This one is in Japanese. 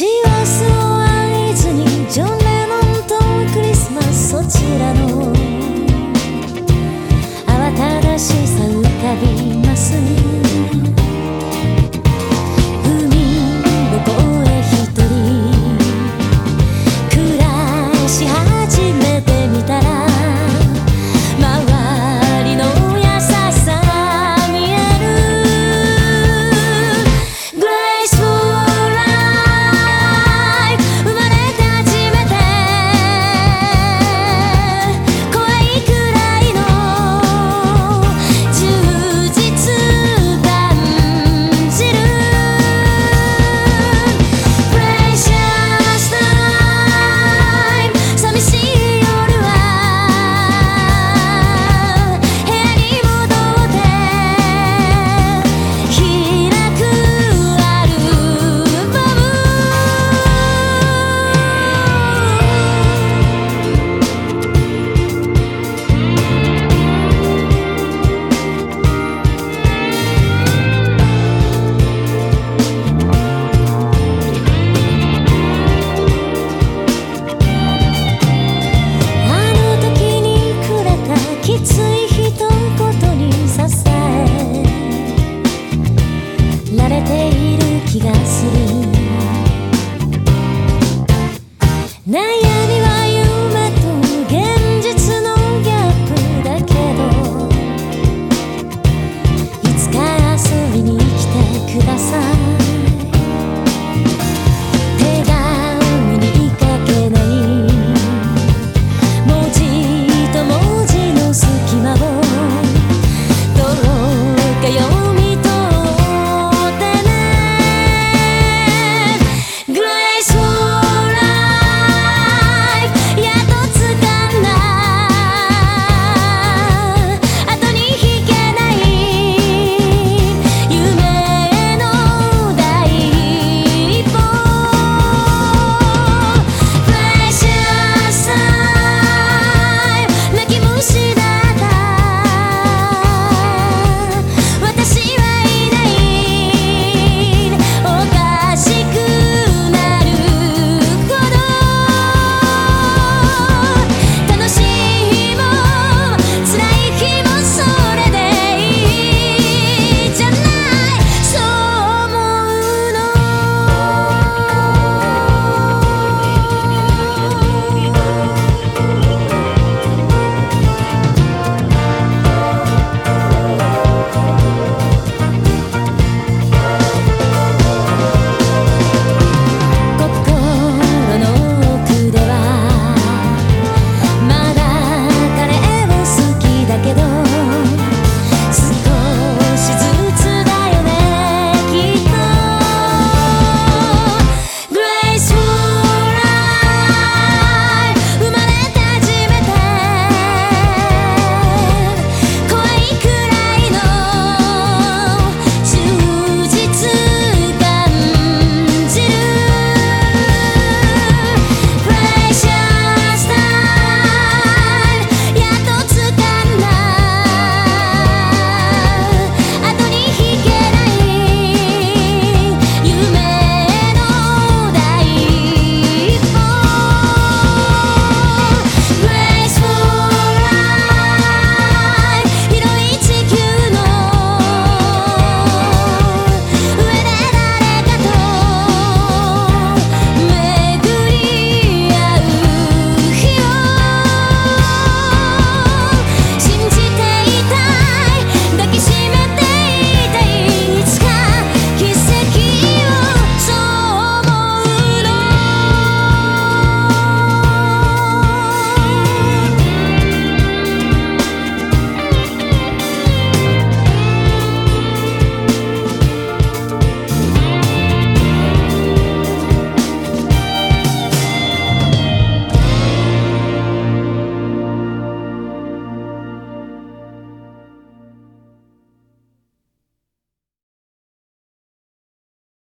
師走を合図にジョン・レノンとクリスマスそちらの慌ただしさ浮かびます